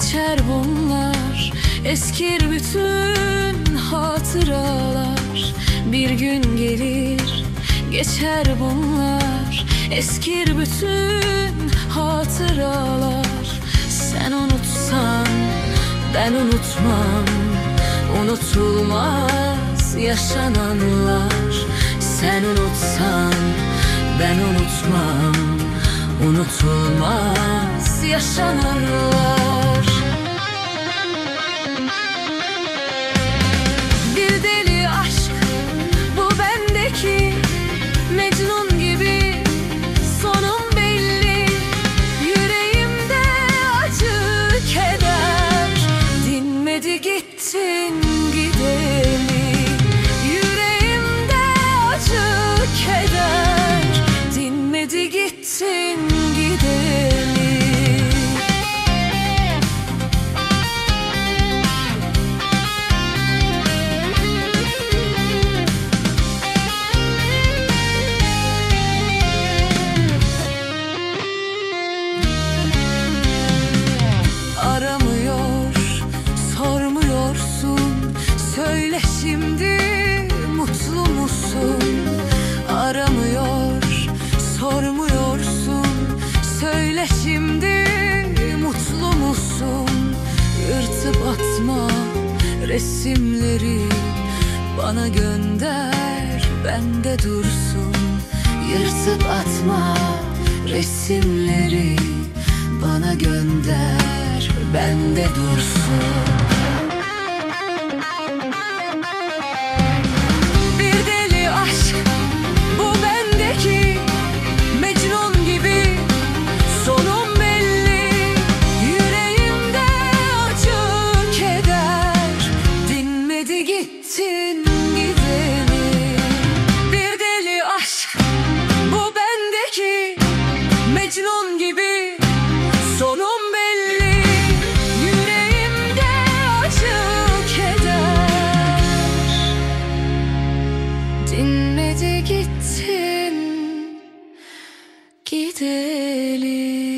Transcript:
Geçer bunlar. Eskir bütün hatıralar. Bir gün gelir Geçer bunlar. Eskir bütün hatıralar. Sen unutsan Ben unutmam. Unutulmaz yaşananlar. Sen unutsan Ben unutmam. Unutulmaz yaşananlar waiting Söyle şimdi mutlu musun? Yırtıp atma resimleri bana gönder, bende dursun. Yırtıp atma resimleri bana gönder, bende dursun. Dinmedi gittin gideli